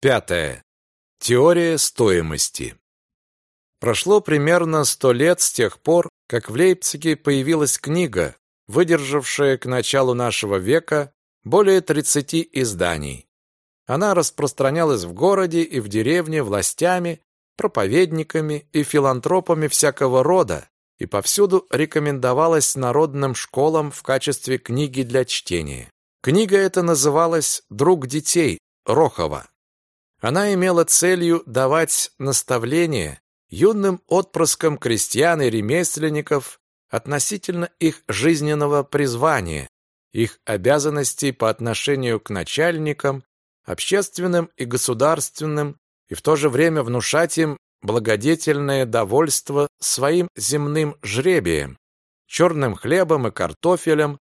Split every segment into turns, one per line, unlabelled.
Пятое. Теория стоимости. Прошло примерно сто лет с тех пор, как в Лейпциге появилась книга, выдержавшая к началу нашего века более 30 изданий. Она распространялась в городе и в деревне властями, проповедниками и филантропами всякого рода и повсюду рекомендовалась народным школам в качестве книги для чтения. Книга эта называлась «Друг детей» Рохова. Она имела целью давать наставления юным отпрыскам крестьян и ремесленников относительно их жизненного призвания, их обязанностей по отношению к начальникам, общественным и государственным, и в то же время внушать им благодетельное довольство своим земным жребием, черным хлебом и картофелем,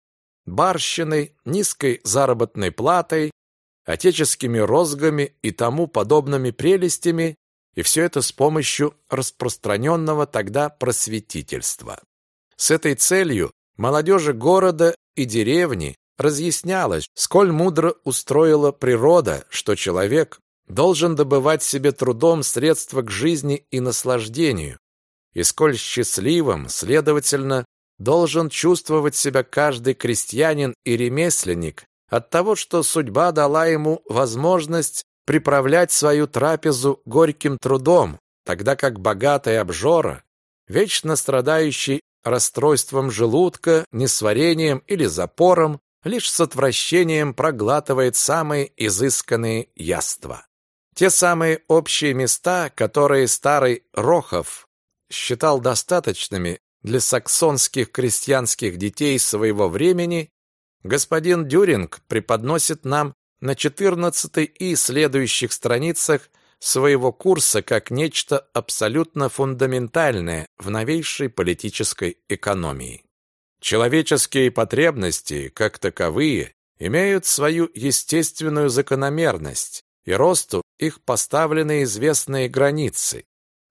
барщиной, низкой заработной платой, отеческими розгами и тому подобными прелестями, и все это с помощью распространенного тогда просветительства. С этой целью молодежи города и деревни разъяснялось, сколь мудро устроила природа, что человек должен добывать себе трудом средства к жизни и наслаждению, и сколь счастливым, следовательно, должен чувствовать себя каждый крестьянин и ремесленник от того, что судьба дала ему возможность приправлять свою трапезу горьким трудом, тогда как богатый обжора, вечно страдающий расстройством желудка, несварением или запором, лишь с отвращением проглатывает самые изысканные яства. Те самые общие места, которые старый Рохов считал достаточными для саксонских крестьянских детей своего времени, господин Дюринг преподносит нам на 14 и следующих страницах своего курса как нечто абсолютно фундаментальное в новейшей политической экономии. Человеческие потребности, как таковые, имеют свою естественную закономерность, и росту их поставлены известные границы.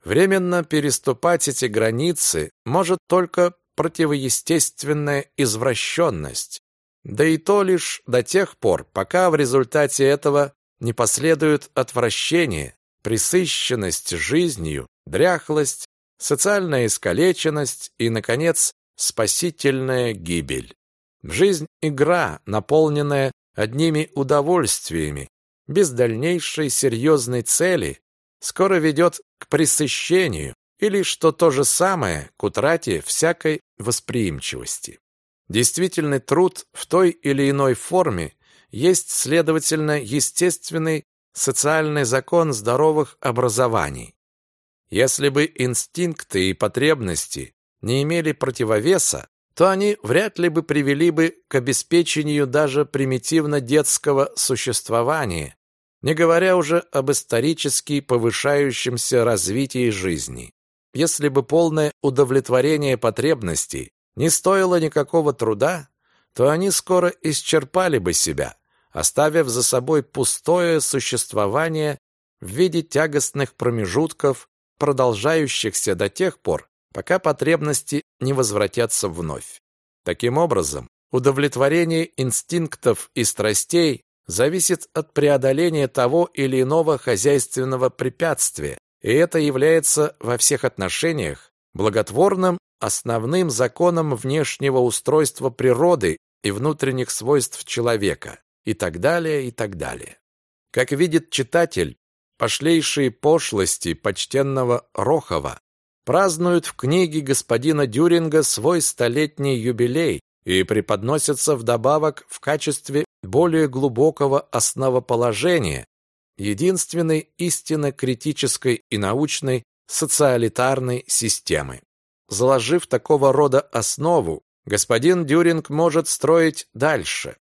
Временно переступать эти границы может только противоестественная извращенность, да и то лишь до тех пор, пока в результате этого не последует отвращение, пресыщенность жизнью, дряхлость, социальная искалеченность и, наконец, спасительная гибель. Жизнь – игра, наполненная одними удовольствиями, без дальнейшей серьезной цели, скоро ведет к пресыщению или, что то же самое, к утрате всякой восприимчивости. Действительный труд в той или иной форме есть, следовательно, естественный социальный закон здоровых образований. Если бы инстинкты и потребности не имели противовеса, то они вряд ли бы привели бы к обеспечению даже примитивно-детского существования, не говоря уже об исторически повышающемся развитии жизни. Если бы полное удовлетворение потребностей не стоило никакого труда, то они скоро исчерпали бы себя, оставив за собой пустое существование в виде тягостных промежутков, продолжающихся до тех пор, пока потребности не возвратятся вновь. Таким образом, удовлетворение инстинктов и страстей зависит от преодоления того или иного хозяйственного препятствия, и это является во всех отношениях благотворным основным законом внешнего устройства природы и внутренних свойств человека, и так далее, и так далее. Как видит читатель, пошлейшие пошлости почтенного Рохова празднуют в книге господина Дюринга свой столетний юбилей и преподносятся вдобавок в качестве более глубокого основоположения единственной истинно критической и научной социалитарной системы. Заложив такого рода основу, господин Дюринг может строить дальше.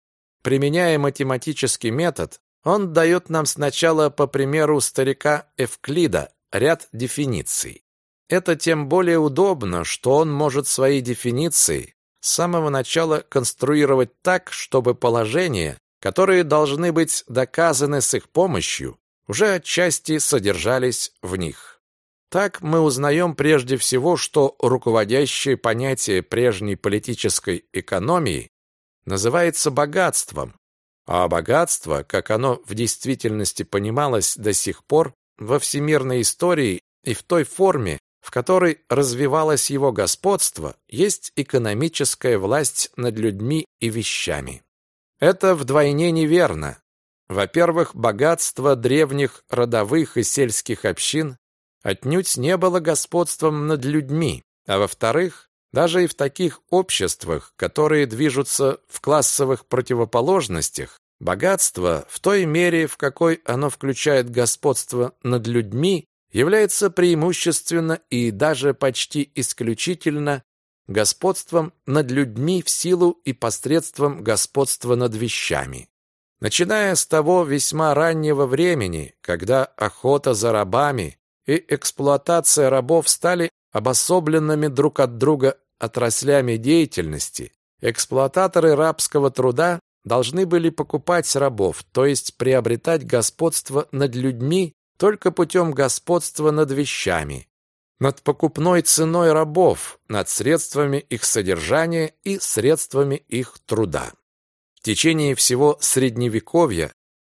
Применяя математический метод, он дает нам сначала, по примеру старика Эвклида, ряд дефиниций. Это тем более удобно, что он может свои дефиниции с самого начала конструировать так, чтобы положения, которые должны быть доказаны с их помощью, уже отчасти содержались в них. Так мы узнаем прежде всего, что руководящее понятие прежней политической экономии называется богатством. А богатство, как оно в действительности понималось до сих пор во всемирной истории и в той форме, в которой развивалось его господство, есть экономическая власть над людьми и вещами. Это вдвойне неверно. Во-первых, богатство древних родовых и сельских общин отнюдь не было господством над людьми, а во-вторых, даже и в таких обществах, которые движутся в классовых противоположностях, богатство в той мере, в какой оно включает господство над людьми, является преимущественно и даже почти исключительно господством над людьми в силу и посредством господства над вещами. Начиная с того весьма раннего времени, когда охота за рабами и эксплуатация рабов стали обособленными друг от друга отраслями деятельности, эксплуататоры рабского труда должны были покупать рабов, то есть приобретать господство над людьми только путем господства над вещами, над покупной ценой рабов, над средствами их содержания и средствами их труда. В течение всего Средневековья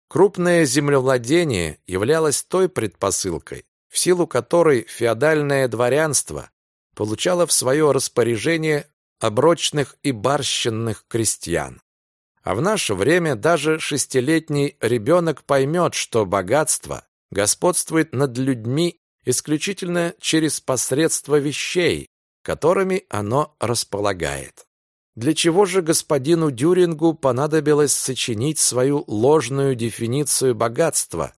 крупное землевладение являлось той предпосылкой, в силу которой феодальное дворянство получало в свое распоряжение оброчных и барщинных крестьян. А в наше время даже шестилетний ребенок поймет, что богатство господствует над людьми исключительно через посредство вещей, которыми оно располагает. Для чего же господину Дюрингу понадобилось сочинить свою ложную дефиницию богатства?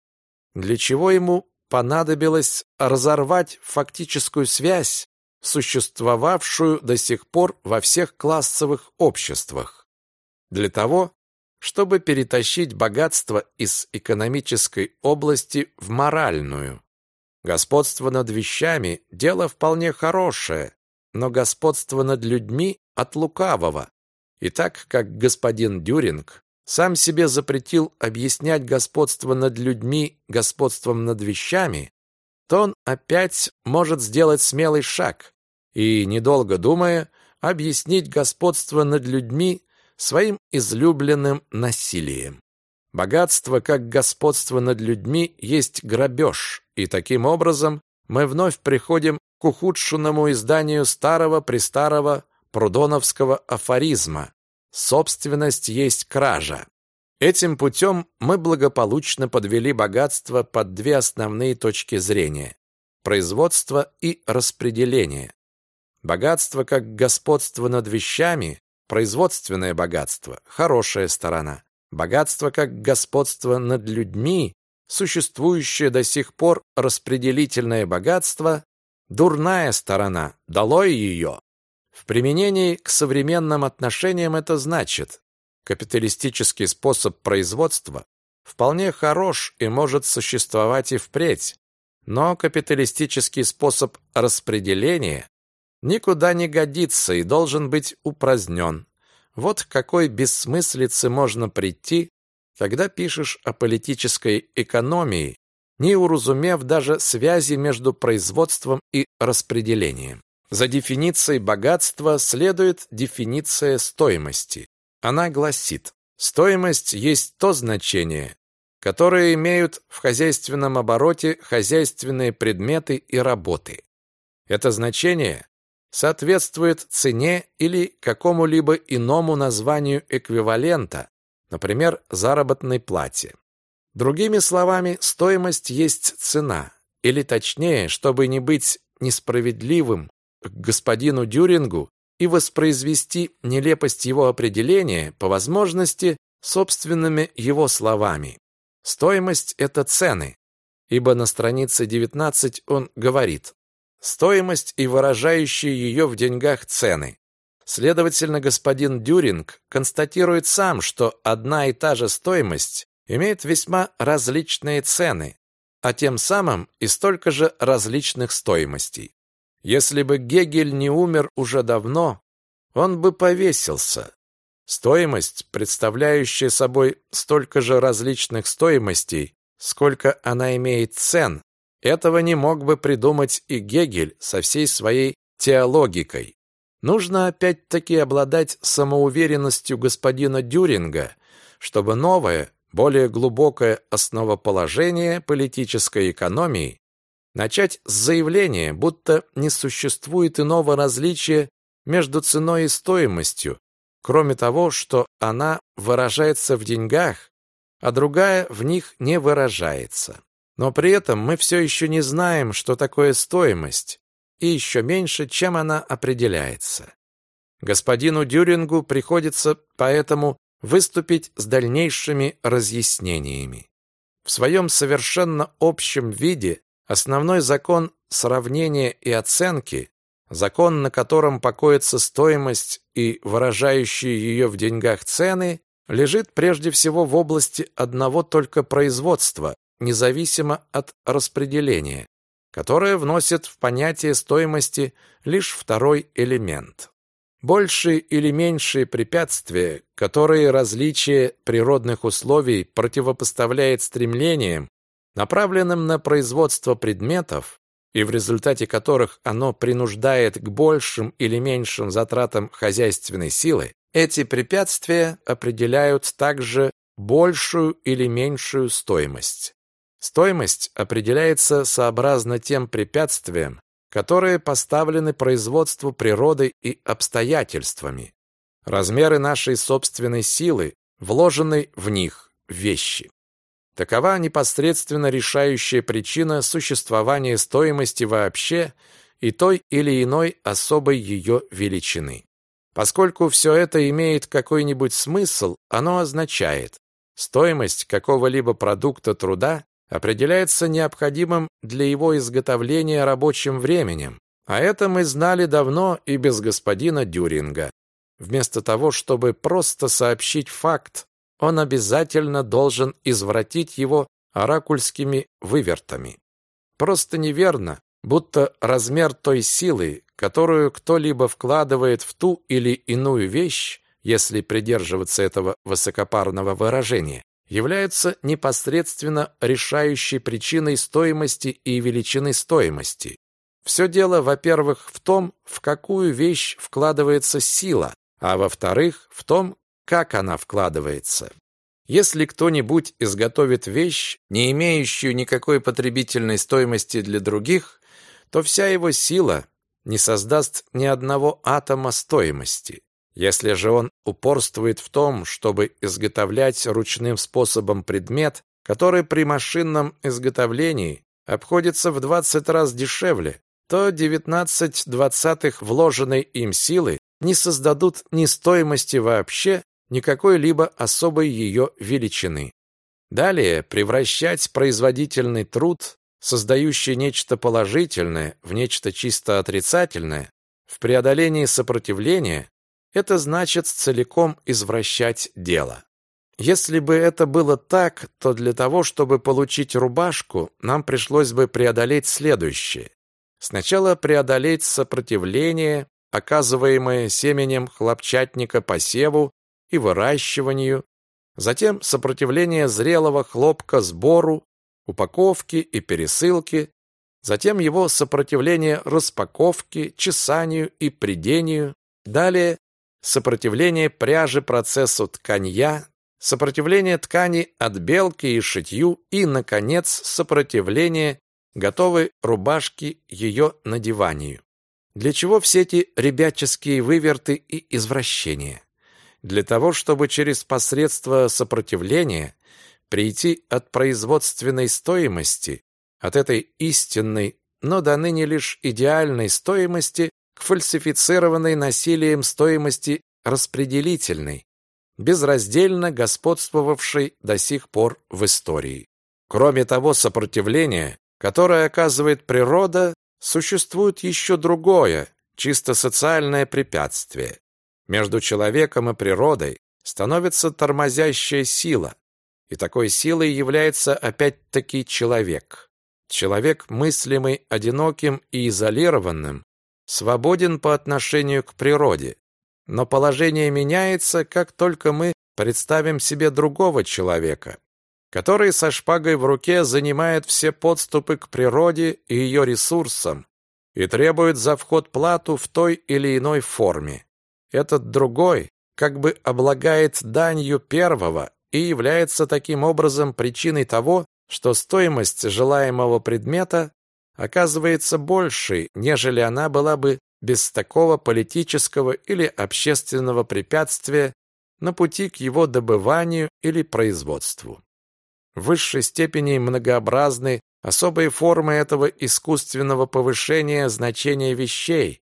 Для чего ему понадобилось разорвать фактическую связь, существовавшую до сих пор во всех классовых обществах? Для того, чтобы перетащить богатство из экономической области в моральную. Господство над вещами – дело вполне хорошее, но господство над людьми – от лукавого. И так как господин Дюринг сам себе запретил объяснять господство над людьми господством над вещами, то он опять может сделать смелый шаг и, недолго думая, объяснить господство над людьми своим излюбленным насилием. Богатство, как господство над людьми, есть грабеж, и таким образом мы вновь приходим к ухудшенному изданию старого-престарого прудоновского афоризма «Собственность есть кража». Этим путем мы благополучно подвели богатство под две основные точки зрения – производство и распределение. Богатство как господство над вещами Производственное богатство – хорошая сторона. Богатство как господство над людьми, существующее до сих пор распределительное богатство – дурная сторона, долой ее. В применении к современным отношениям это значит, капиталистический способ производства вполне хорош и может существовать и впредь, но капиталистический способ распределения никуда не годится и должен быть упразднен. Вот к какой бессмыслице можно прийти, когда пишешь о политической экономии, не уразумев даже связи между производством и распределением. За дефиницией богатства следует дефиниция стоимости. Она гласит, стоимость есть то значение, которое имеют в хозяйственном обороте хозяйственные предметы и работы. Это значение соответствует цене или какому-либо иному названию эквивалента, например, заработной плате. Другими словами, стоимость есть цена, или точнее, чтобы не быть несправедливым к господину Дюрингу и воспроизвести нелепость его определения, по возможности, собственными его словами. Стоимость – это цены, ибо на странице 19 он говорит стоимость и выражающие ее в деньгах цены. Следовательно, господин Дюринг констатирует сам, что одна и та же стоимость имеет весьма различные цены, а тем самым и столько же различных стоимостей. Если бы Гегель не умер уже давно, он бы повесился. Стоимость, представляющая собой столько же различных стоимостей, сколько она имеет цен, этого не мог бы придумать и Гегель со всей своей теологикой. Нужно опять-таки обладать самоуверенностью господина Дюринга, чтобы новое, более глубокое основоположение политической экономии начать с заявления, будто не существует иного различия между ценой и стоимостью, кроме того, что она выражается в деньгах, а другая в них не выражается. Но при этом мы все еще не знаем, что такое стоимость, и еще меньше, чем она определяется. Господину Дюрингу приходится поэтому выступить с дальнейшими разъяснениями. В своем совершенно общем виде основной закон сравнения и оценки, закон, на котором покоится стоимость и выражающие ее в деньгах цены, лежит прежде всего в области одного только производства, независимо от распределения, которое вносит в понятие стоимости лишь второй элемент. Большие или меньшие препятствия, которые различие природных условий противопоставляет стремлениям, направленным на производство предметов, и в результате которых оно принуждает к большим или меньшим затратам хозяйственной силы, эти препятствия определяют также большую или меньшую стоимость. Стоимость определяется сообразно тем препятствиям, которые поставлены производству природой и обстоятельствами. Размеры нашей собственной силы, вложенной в них вещи. Такова непосредственно решающая причина существования стоимости вообще и той или иной особой ее величины. Поскольку все это имеет какой-нибудь смысл, оно означает, стоимость какого-либо продукта труда определяется необходимым для его изготовления рабочим временем. А это мы знали давно и без господина Дюринга. Вместо того, чтобы просто сообщить факт, он обязательно должен извратить его оракульскими вывертами. Просто неверно, будто размер той силы, которую кто-либо вкладывает в ту или иную вещь, если придерживаться этого высокопарного выражения, являются непосредственно решающей причиной стоимости и величины стоимости. Все дело, во-первых, в том, в какую вещь вкладывается сила, а во-вторых, в том, как она вкладывается. Если кто-нибудь изготовит вещь, не имеющую никакой потребительной стоимости для других, то вся его сила не создаст ни одного атома стоимости. Если же он упорствует в том, чтобы изготовлять ручным способом предмет, который при машинном изготовлении обходится в 20 раз дешевле, то 19 двадцатых вложенной им силы не создадут ни стоимости вообще, ни какой-либо особой ее величины. Далее, превращать производительный труд, создающий нечто положительное, в нечто чисто отрицательное, в преодолении сопротивления, это значит целиком извращать дело. Если бы это было так, то для того, чтобы получить рубашку, нам пришлось бы преодолеть следующее. Сначала преодолеть сопротивление, оказываемое семенем хлопчатника посеву и выращиванию, затем сопротивление зрелого хлопка сбору, упаковки и пересылки, затем его сопротивление распаковке, чесанию и придению, далее сопротивление пряжи процессу тканья, сопротивление ткани отбелки и шитью и, наконец, сопротивление готовой рубашки ее надеванию. Для чего все эти ребяческие выверты и извращения? Для того, чтобы через посредство сопротивления прийти от производственной стоимости, от этой истинной, но до ныне лишь идеальной стоимости к фальсифицированной насилием стоимости распределительной, безраздельно господствовавшей до сих пор в истории. Кроме того сопротивления, которое оказывает природа, существует еще другое, чисто социальное препятствие. Между человеком и природой становится тормозящая сила, и такой силой является опять-таки человек. Человек, мыслимый одиноким и изолированным, свободен по отношению к природе. Но положение меняется, как только мы представим себе другого человека, который со шпагой в руке занимает все подступы к природе и ее ресурсам и требует за вход плату в той или иной форме. Этот другой как бы облагает данью первого и является таким образом причиной того, что стоимость желаемого предмета оказывается большей, нежели она была бы без такого политического или общественного препятствия на пути к его добыванию или производству. В высшей степени многообразны особые формы этого искусственного повышения значения вещей,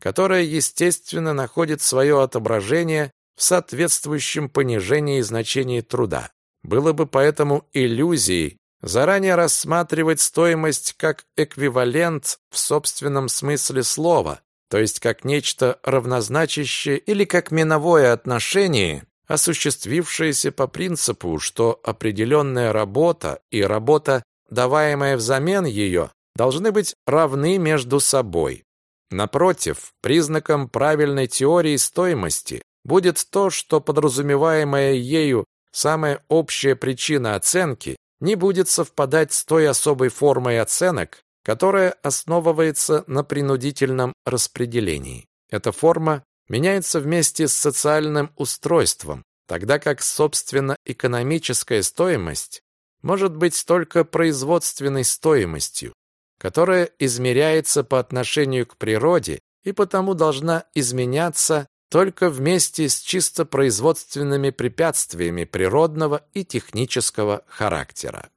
которое, естественно, находит свое отображение в соответствующем понижении значения труда. Было бы поэтому иллюзией заранее рассматривать стоимость как эквивалент в собственном смысле слова, то есть как нечто равнозначащее или как миновое отношение, осуществившееся по принципу, что определенная работа и работа, даваемая взамен ее, должны быть равны между собой. Напротив, признаком правильной теории стоимости будет то, что подразумеваемая ею самая общая причина оценки не будет совпадать с той особой формой оценок, которая основывается на принудительном распределении. Эта форма меняется вместе с социальным устройством, тогда как, собственно, экономическая стоимость может быть только производственной стоимостью, которая измеряется по отношению к природе и потому должна изменяться только вместе с чисто производственными препятствиями природного и технического характера.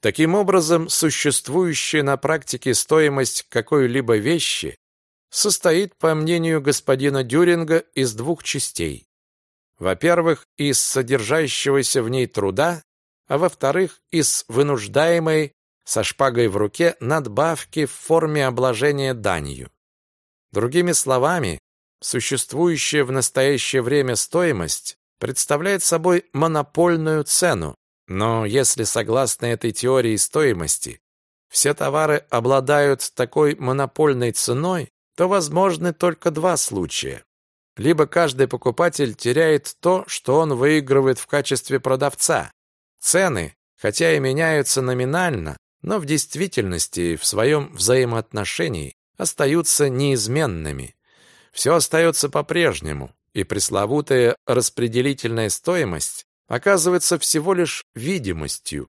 Таким образом, существующая на практике стоимость какой-либо вещи состоит, по мнению господина Дюринга, из двух частей. Во-первых, из содержащегося в ней труда, а во-вторых, из вынуждаемой со шпагой в руке надбавки в форме обложения данью. Другими словами, существующая в настоящее время стоимость представляет собой монопольную цену, но если согласно этой теории стоимости все товары обладают такой монопольной ценой, то возможны только два случая. Либо каждый покупатель теряет то, что он выигрывает в качестве продавца. Цены, хотя и меняются номинально, но в действительности в своем взаимоотношении остаются неизменными. Все остается по-прежнему, и пресловутая распределительная стоимость оказывается всего лишь видимостью.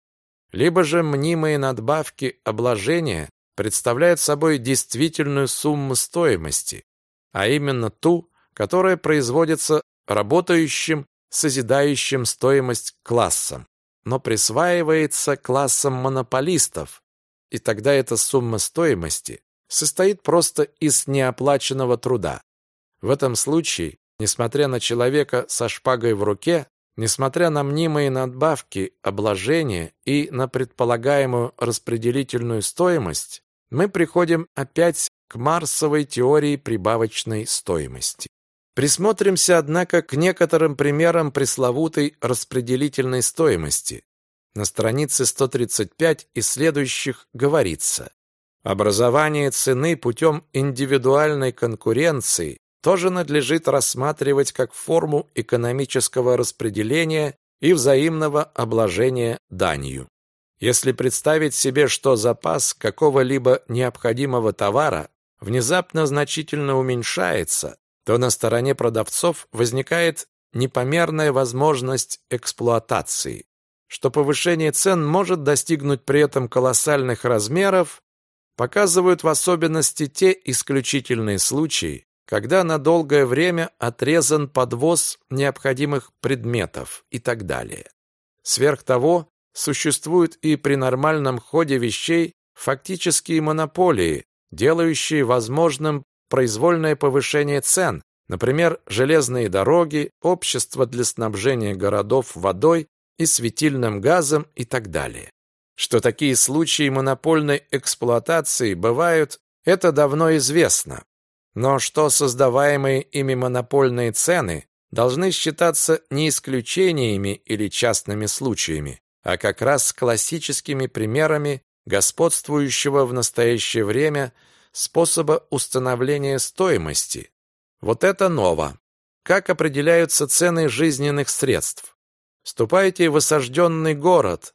Либо же мнимые надбавки обложения представляют собой действительную сумму стоимости, а именно ту, которая производится работающим, созидающим стоимость классом но присваивается классом монополистов, и тогда эта сумма стоимости состоит просто из неоплаченного труда. В этом случае, несмотря на человека со шпагой в руке, несмотря на мнимые надбавки, обложения и на предполагаемую распределительную стоимость, мы приходим опять к Марсовой теории прибавочной стоимости. Присмотримся, однако, к некоторым примерам пресловутой распределительной стоимости. На странице 135 и следующих говорится: образование цены путем индивидуальной конкуренции тоже надлежит рассматривать как форму экономического распределения и взаимного обложения данью. Если представить себе, что запас какого-либо необходимого товара внезапно значительно уменьшается, то на стороне продавцов возникает непомерная возможность эксплуатации, что повышение цен может достигнуть при этом колоссальных размеров, показывают в особенности те исключительные случаи, когда на долгое время отрезан подвоз необходимых предметов и так далее. Сверх того, существуют и при нормальном ходе вещей фактические монополии, делающие возможным произвольное повышение цен, например, железные дороги, общество для снабжения городов водой и светильным газом и так далее. Что такие случаи монопольной эксплуатации бывают, это давно известно. Но что создаваемые ими монопольные цены должны считаться не исключениями или частными случаями, а как раз классическими примерами господствующего в настоящее время способа установления стоимости. Вот это ново. Как определяются цены жизненных средств? Ступайте в осажденный город,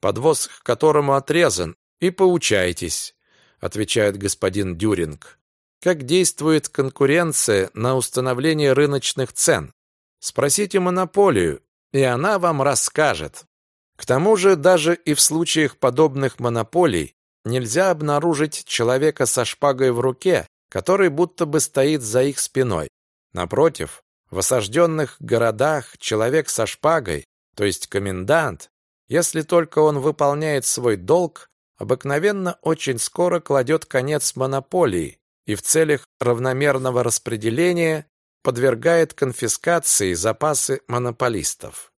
подвоз к которому отрезан, и поучайтесь, отвечает господин Дюринг. Как действует конкуренция на установление рыночных цен? Спросите монополию, и она вам расскажет. К тому же даже и в случаях подобных монополий нельзя обнаружить человека со шпагой в руке, который будто бы стоит за их спиной. Напротив, в осажденных городах человек со шпагой, то есть комендант, если только он выполняет свой долг, обыкновенно очень скоро кладет конец монополии и в целях равномерного распределения подвергает конфискации запасы монополистов.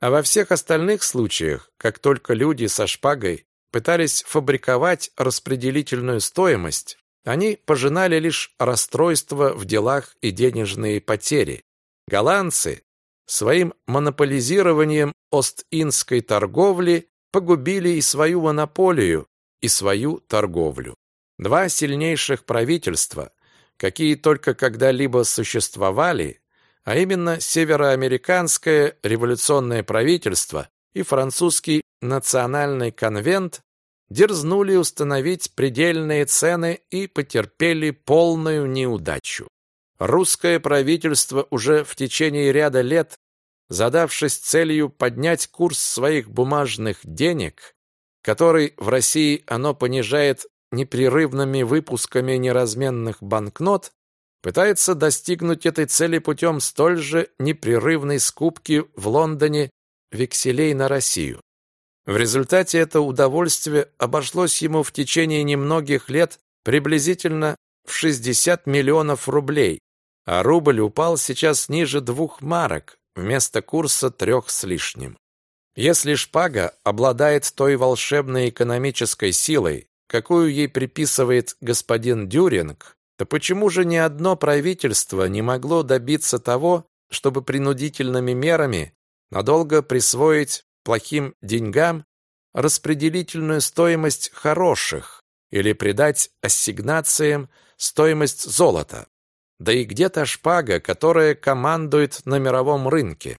А во всех остальных случаях, как только люди со шпагой пытались фабриковать распределительную стоимость, они пожинали лишь расстройство в делах и денежные потери. Голландцы своим монополизированием Ост-Индской торговли погубили и свою монополию, и свою торговлю. Два сильнейших правительства, какие только когда-либо существовали, а именно североамериканское революционное правительство и французский национальный конвент, дерзнули установить предельные цены и потерпели полную неудачу. Русское правительство уже в течение ряда лет, задавшись целью поднять курс своих бумажных денег, который в России оно понижает непрерывными выпусками неразменных банкнот, пытается достигнуть этой цели путем столь же непрерывной скупки в Лондоне векселей на Россию. В результате это удовольствие обошлось ему в течение немногих лет приблизительно в 60 миллионов рублей, а рубль упал сейчас ниже двух марок вместо курса трех с лишним. Если шпага обладает той волшебной экономической силой, какую ей приписывает господин Дюринг, то почему же ни одно правительство не могло добиться того, чтобы принудительными мерами надолго присвоить плохим деньгам распределительную стоимость хороших или придать ассигнациям стоимость золота? Да и где-то шпага, которая командует на мировом рынке.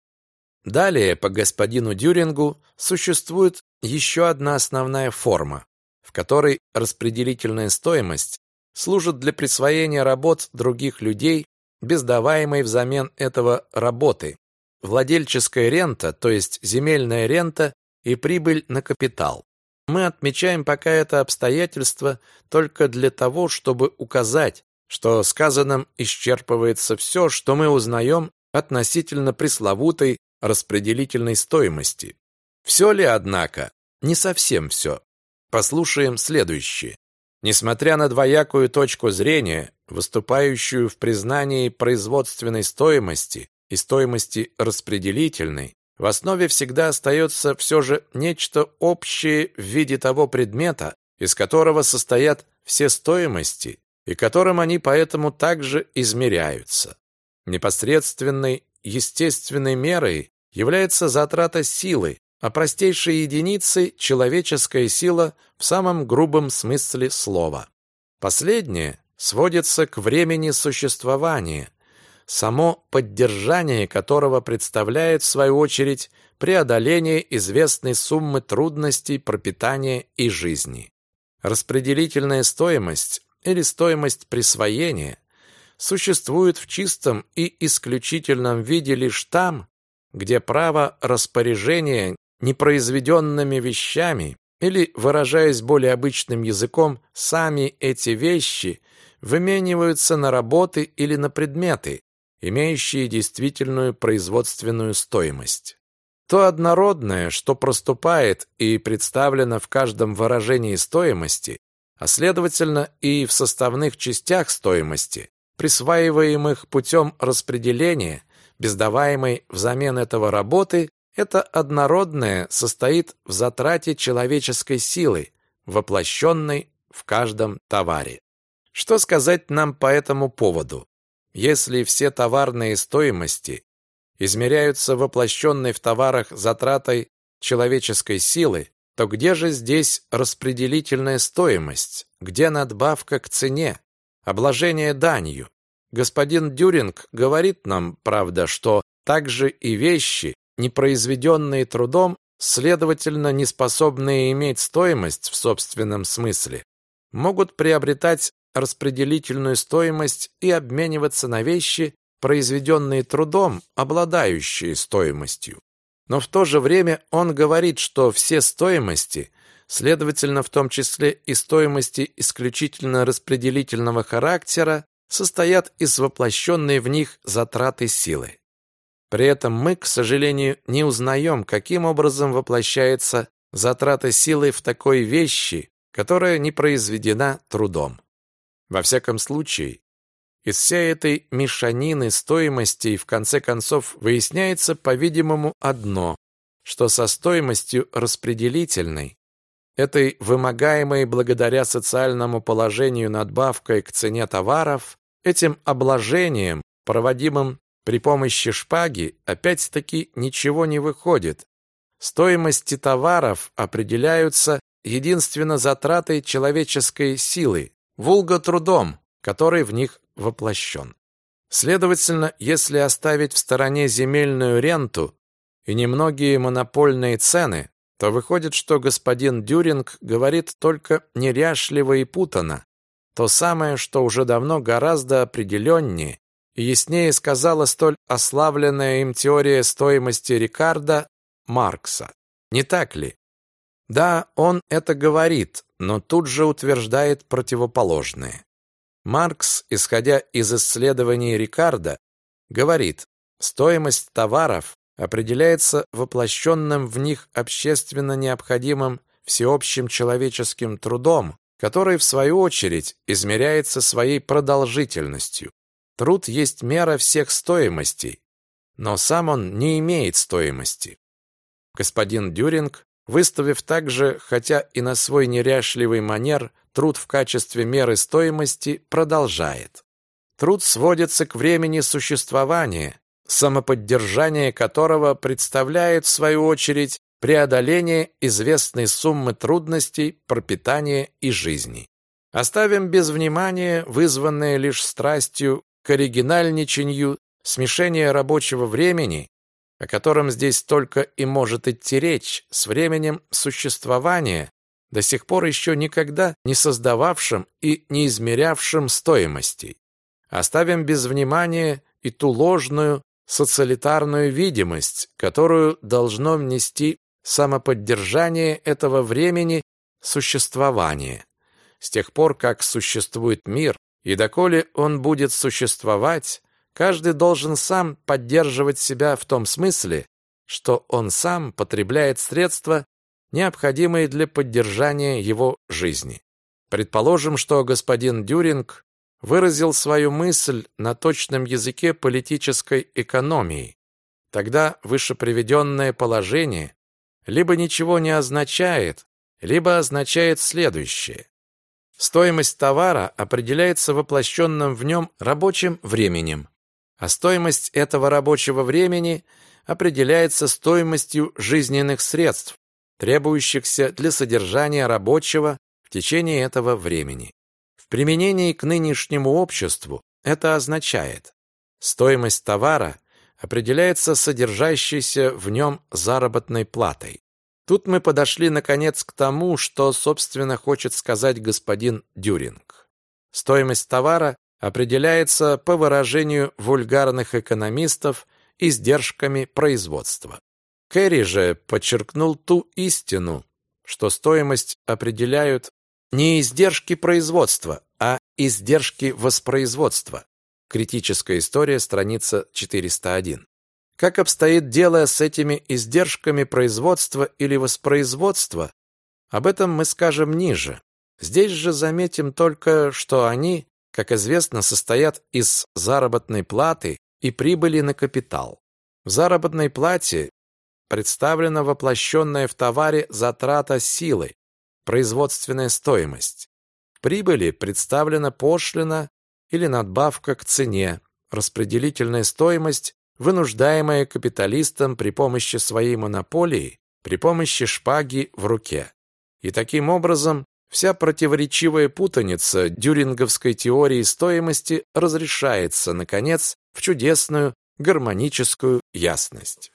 Далее, по господину Дюрингу, существует еще одна основная форма, в которой распределительная стоимость служит для присвоения работ других людей без даваемой взамен этого работы. Владельческая рента, то есть земельная рента и прибыль на капитал. Мы отмечаем пока это обстоятельство только для того, чтобы указать, что сказанным исчерпывается все, что мы узнаем относительно пресловутой распределительной стоимости. Все ли, однако? Не совсем все. Послушаем следующее. Несмотря на двоякую точку зрения, выступающую в признании производственной стоимости и стоимости распределительной, в основе всегда остается все же нечто общее в виде того предмета, из которого состоят все стоимости, и которым они поэтому также измеряются. Непосредственной естественной мерой является затрата силы, а простейшей единицей – человеческая сила в самом грубом смысле слова. Последнее сводится к времени существования, само поддержание которого представляет, в свою очередь, преодоление известной суммы трудностей пропитания и жизни. Распределительная стоимость или стоимость присвоения существует в чистом и исключительном виде лишь там, где право распоряжения непроизведенными вещами или, выражаясь более обычным языком, сами эти вещи вымениваются на работы или на предметы, имеющие действительную производственную стоимость. То однородное, что проступает и представлено в каждом выражении стоимости, а следовательно и в составных частях стоимости, присваиваемых путем распределения, без даваемой взамен этого работы, это однородное состоит в затрате человеческой силы, воплощенной в каждом товаре. Что сказать нам по этому поводу? Если все товарные стоимости измеряются воплощенной в товарах затратой человеческой силы, то где же здесь распределительная стоимость? Где надбавка к цене? Обложение данью? Господин Дюринг говорит нам, правда, что также и вещи, не произведенные трудом, следовательно, не способные иметь стоимость в собственном смысле, могут приобретать распределительную стоимость и обмениваться на вещи, произведенные трудом, обладающие стоимостью. но в то же время он говорит, что все стоимости, следовательно, в том числе и стоимости исключительно распределительного характера, состоят из воплощенной в них затраты силы. При этом мы, к сожалению, не узнаем, каким образом воплощается затрата силы в такой вещи, которая не произведена трудом. Во всяком случае, из всей этой мешанины стоимостей в конце концов выясняется, по-видимому, одно, что со стоимостью распределительной, этой вымогаемой благодаря социальному положению надбавкой к цене товаров, этим обложением, проводимым при помощи шпаги, опять-таки ничего не выходит. Стоимости товаров определяются единственно затратой человеческой силы, вулго трудом, который в них воплощен. Следовательно, если оставить в стороне земельную ренту и немногие монопольные цены, то выходит, что господин Дюринг говорит только неряшливо и путано, то самое, что уже давно гораздо определеннее и яснее сказала столь ославленная им теория стоимости Рикардо Маркса. Не так ли? Да, он это говорит, но тут же утверждает противоположное. Маркс, исходя из исследований Рикардо, говорит, стоимость товаров определяется воплощенным в них общественно необходимым всеобщим человеческим трудом, который, в свою очередь, измеряется своей продолжительностью. Труд есть мера всех стоимостей, но сам он не имеет стоимости. Господин Дюринг, выставив также, хотя и на свой неряшливый манер, труд в качестве меры стоимости продолжает. Труд сводится к времени существования, самоподдержание которого представляет, в свою очередь, преодоление известной суммы трудностей пропитания и жизни. Оставим без внимания вызванное лишь страстью к оригинальничанию смешение рабочего времени, о котором здесь только и может идти речь, с временем существования, до сих пор еще никогда не создававшим и не измерявшим стоимостей. Оставим без внимания и ту ложную социалитарную видимость, которую должно внести самоподдержание этого времени существования. С тех пор, как существует мир, и доколе он будет существовать, каждый должен сам поддерживать себя в том смысле, что он сам потребляет средства, необходимые для поддержания его жизни. Предположим, что господин Дюринг выразил свою мысль на точном языке политической экономии. Тогда вышеприведенное положение либо ничего не означает, либо означает следующее. Стоимость товара определяется воплощенным в нем рабочим временем, а стоимость этого рабочего времени определяется стоимостью жизненных средств, требующихся для содержания рабочего в течение этого времени. В применении к нынешнему обществу это означает стоимость товара определяется содержащейся в нем заработной платой. Тут мы подошли, наконец, к тому, что, собственно, хочет сказать господин Дюринг. Стоимость товара определяется, по выражению вульгарных экономистов, издержками производства. Керри же подчеркнул ту истину, что стоимость определяют не издержки производства, а издержки воспроизводства. Критическая история, страница 401. Как обстоит дело с этими издержками производства или воспроизводства, об этом мы скажем ниже. Здесь же заметим только, что они, как известно, состоят из заработной платы и прибыли на капитал. В заработной плате представлена воплощенная в товаре затрата силы, производственная стоимость. В прибыли представлена пошлина или надбавка к цене, распределительная стоимость вынуждаемая капиталистом при помощи своей монополии, при помощи шпаги в руке. И таким образом вся противоречивая путаница дюринговской теории стоимости разрешается, наконец, в чудесную гармоническую ясность.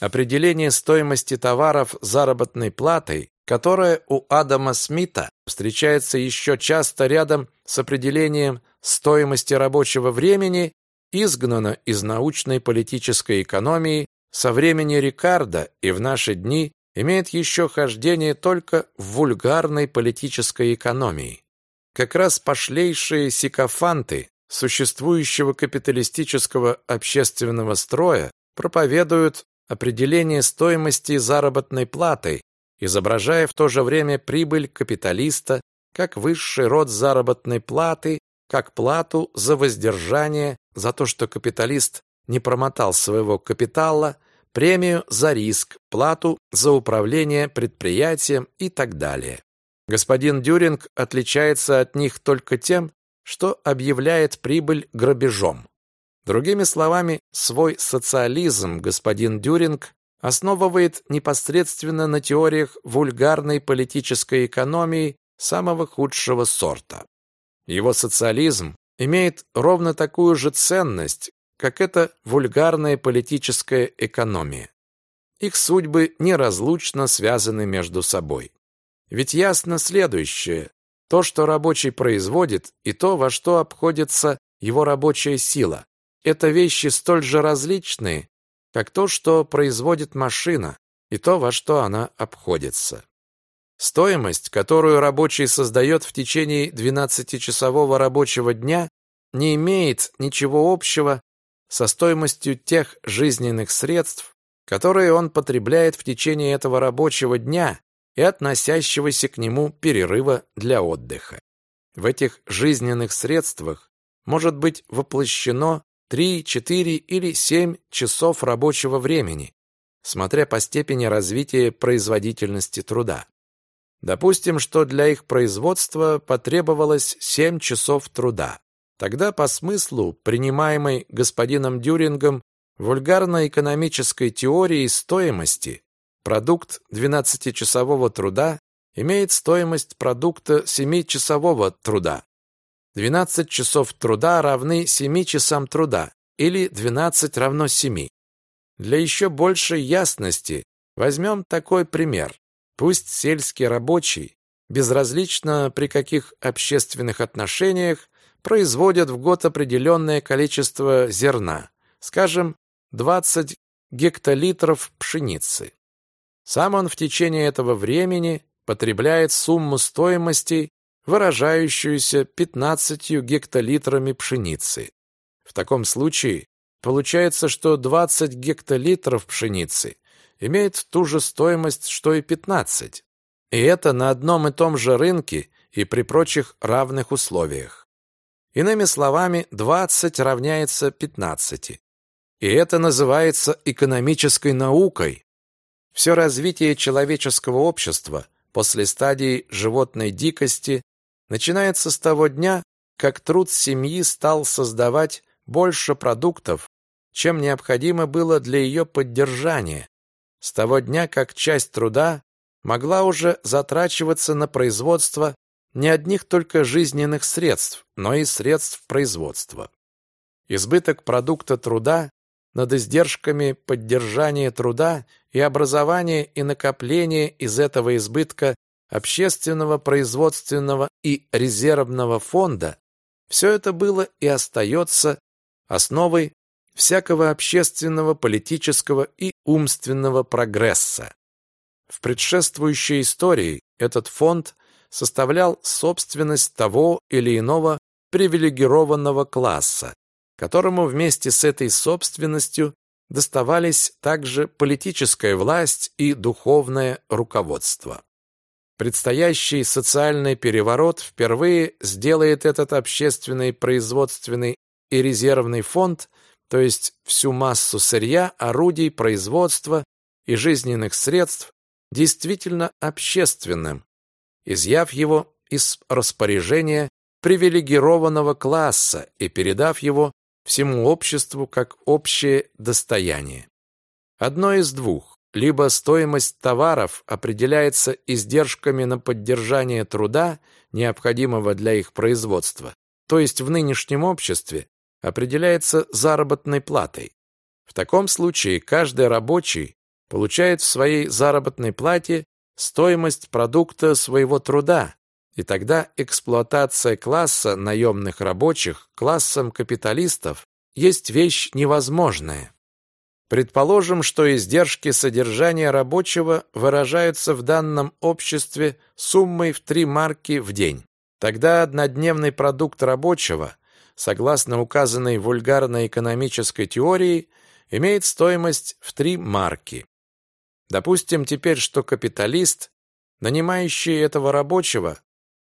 Определение стоимости товаров заработной платой, которое у Адама Смита встречается еще часто рядом с определением стоимости рабочего времени, изгнана из научной политической экономии со времени Рикардо и в наши дни имеет еще хождение только в вульгарной политической экономии. Как раз пошлейшие сикофанты существующего капиталистического общественного строя проповедуют определение стоимости заработной платы, изображая в то же время прибыль капиталиста как высший род заработной платы, как плату за воздержание, за то, что капиталист не промотал своего капитала, премию за риск, плату за управление предприятием и так далее. Господин Дюринг отличается от них только тем, что объявляет прибыль грабежом. Другими словами, свой социализм господин Дюринг основывает непосредственно на теориях вульгарной политической экономии самого худшего сорта. Его социализм имеет ровно такую же ценность, как эта вульгарная политическая экономия. Их судьбы неразлучно связаны между собой. Ведь ясно следующее. То, что рабочий производит, и то, во что обходится его рабочая сила, это вещи столь же различные, как то, что производит машина, и то, во что она обходится. Стоимость, которую рабочий создает в течение 12-часового рабочего дня, не имеет ничего общего со стоимостью тех жизненных средств, которые он потребляет в течение этого рабочего дня и относящегося к нему перерыва для отдыха. В этих жизненных средствах может быть воплощено 3, 4 или 7 часов рабочего времени, смотря по степени развития производительности труда. Допустим, что для их производства потребовалось 7 часов труда. Тогда по смыслу, принимаемой господином Дюрингом вульгарно-экономической теории стоимости, продукт 12-часового труда имеет стоимость продукта 7-часового труда. 12 часов труда равны 7 часам труда, или 12 равно 7. Для еще большей ясности возьмем такой пример. Пусть сельский рабочий, безразлично при каких общественных отношениях, производит в год определенное количество зерна, скажем, 20 гектолитров пшеницы. Сам он в течение этого времени потребляет сумму стоимости, выражающуюся 15 гектолитрами пшеницы. В таком случае получается, что 20 гектолитров пшеницы имеет ту же стоимость, что и 15. И это на одном и том же рынке и при прочих равных условиях. Иными словами, 20 равняется 15. И это называется экономической наукой. Все развитие человеческого общества после стадии животной дикости начинается с того дня, как труд семьи стал создавать больше продуктов, чем необходимо было для ее поддержания, с того дня, как часть труда могла уже затрачиваться на производство не одних только жизненных средств, но и средств производства. Избыток продукта труда над издержками поддержания труда и образования и накопления из этого избытка общественного, производственного и резервного фонда, все это было и остается основой всякого общественного, политического и умственного прогресса. В предшествующей истории этот фонд составлял собственность того или иного привилегированного класса, которому вместе с этой собственностью доставались также политическая власть и духовное руководство. Предстоящий социальный переворот впервые сделает этот общественный, производственный и резервный фонд то есть всю массу сырья, орудий, производства и жизненных средств, действительно общественным, изъяв его из распоряжения привилегированного класса и передав его всему обществу как общее достояние. Одно из двух. Либо стоимость товаров определяется издержками на поддержание труда, необходимого для их производства, то есть в нынешнем обществе определяется заработной платой. В таком случае каждый рабочий получает в своей заработной плате стоимость продукта своего труда, и тогда эксплуатация класса наемных рабочих классом капиталистов есть вещь невозможная. Предположим, что издержки содержания рабочего выражаются в данном обществе суммой в 3 марки в день. Тогда однодневный продукт рабочего, согласно указанной вульгарной экономической теории, имеет стоимость в 3 марки. Допустим теперь, что капиталист, нанимающий этого рабочего,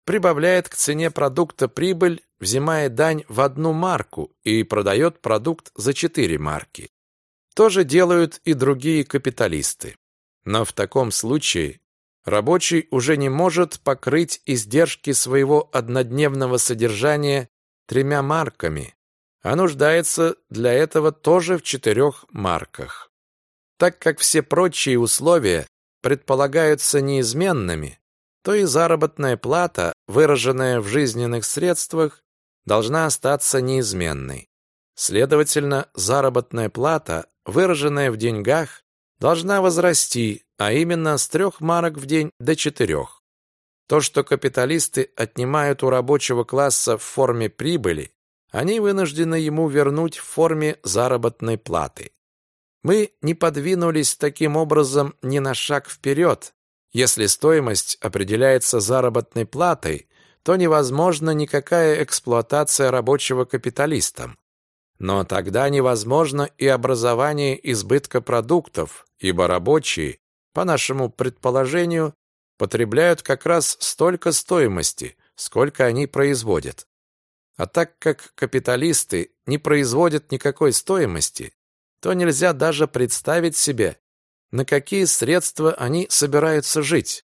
прибавляет к цене продукта прибыль, взимая дань в одну марку и продает продукт за 4 марки. То же делают и другие капиталисты. Но в таком случае рабочий уже не может покрыть издержки своего однодневного содержания тремя марками, а нуждается для этого тоже в четырех марках. Так как все прочие условия предполагаются неизменными, то и заработная плата, выраженная в жизненных средствах, должна остаться неизменной. Следовательно, заработная плата выраженная в деньгах, должна возрасти, а именно с трех марок в день до четырех. То, что капиталисты отнимают у рабочего класса в форме прибыли, они вынуждены ему вернуть в форме заработной платы. Мы не подвинулись таким образом ни на шаг вперед. Если стоимость определяется заработной платой, то невозможна никакая эксплуатация рабочего капиталистом. Но тогда невозможно и образование избытка продуктов, ибо рабочие, по нашему предположению, потребляют как раз столько стоимости, сколько они производят. А так как капиталисты не производят никакой стоимости, то нельзя даже представить себе, на какие средства они собираются жить.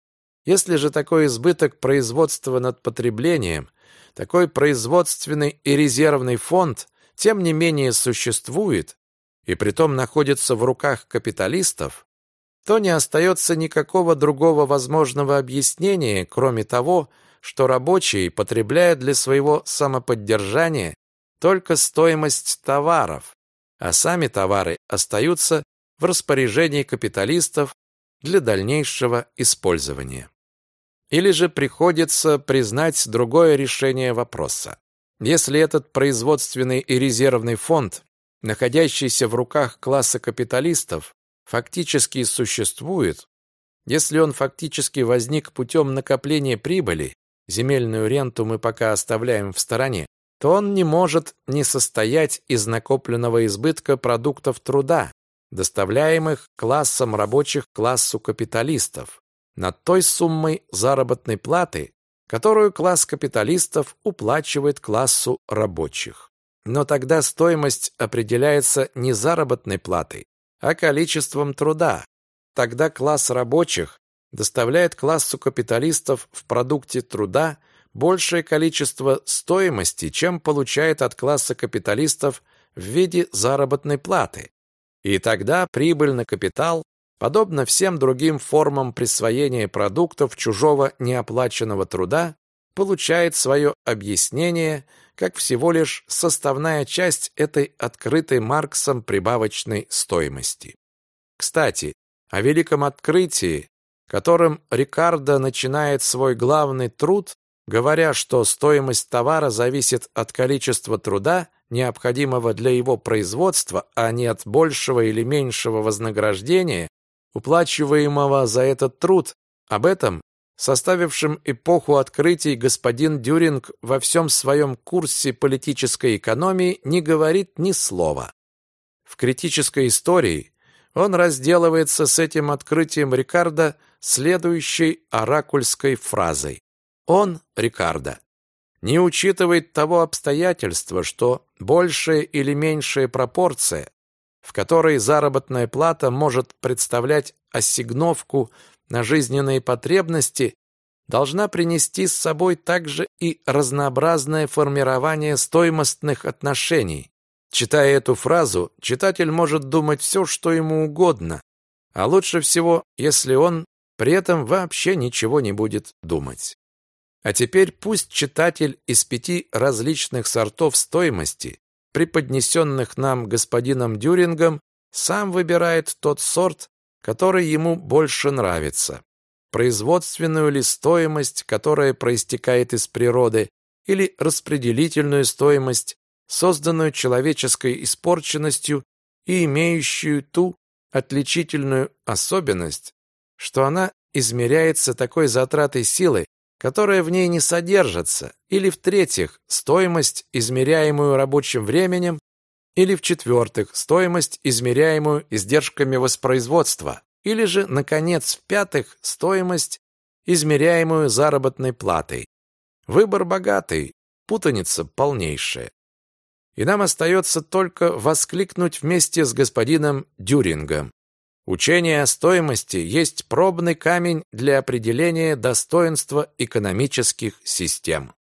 Если же такой избыток производства над потреблением, такой производственный и резервный фонд тем не менее существует и притом находится в руках капиталистов, то не остается никакого другого возможного объяснения, кроме того, что рабочие потребляют для своего самоподдержания только стоимость товаров, а сами товары остаются в распоряжении капиталистов для дальнейшего использования. Или же приходится признать другое решение вопроса. Если этот производственный и резервный фонд, находящийся в руках класса капиталистов, фактически существует, если он фактически возник путем накопления прибыли, земельную ренту мы пока оставляем в стороне, то он не может не состоять из накопленного избытка продуктов труда, доставляемых классом рабочих классу капиталистов, над той суммой заработной платы, которую класс капиталистов уплачивает классу рабочих. Но тогда стоимость определяется не заработной платой, а количеством труда. Тогда класс рабочих доставляет классу капиталистов в продукте труда большее количество стоимости, чем получает от класса капиталистов в виде заработной платы. И тогда прибыль на капитал подобно всем другим формам присвоения продуктов чужого неоплаченного труда, получает свое объяснение как всего лишь составная часть этой открытой Марксом прибавочной стоимости. Кстати, о великом открытии, которым Рикардо начинает свой главный труд, говоря, что стоимость товара зависит от количества труда, необходимого для его производства, а не от большего или меньшего вознаграждения, уплачиваемого за этот труд. Об этом, составившем эпоху открытий, господин Дюринг во всем своем курсе политической экономии не говорит ни слова. В критической истории он разделывается с этим открытием Рикардо следующей оракульской фразой. Он, Рикардо, не учитывает того обстоятельства, что большая или меньшая пропорция в которой заработная плата может представлять ассигновку на жизненные потребности, должна принести с собой также и разнообразное формирование стоимостных отношений. Читая эту фразу, читатель может думать все, что ему угодно, а лучше всего, если он при этом вообще ничего не будет думать. А теперь пусть читатель из пяти различных сортов стоимости преподнесенных нам господином Дюрингом, сам выбирает тот сорт, который ему больше нравится. Производственную ли стоимость, которая проистекает из природы, или распределительную стоимость, созданную человеческой испорченностью и имеющую ту отличительную особенность, что она измеряется такой затратой силы, которая в ней не содержится, или в-третьих, стоимость, измеряемую рабочим временем, или в-четвертых, стоимость, измеряемую издержками воспроизводства, или же, наконец, в-пятых, стоимость, измеряемую заработной платой. Выбор богатый, путаница полнейшая. И нам остается только воскликнуть вместе с господином Дюрингом. Учение о стоимости есть пробный камень для определения достоинства экономических систем.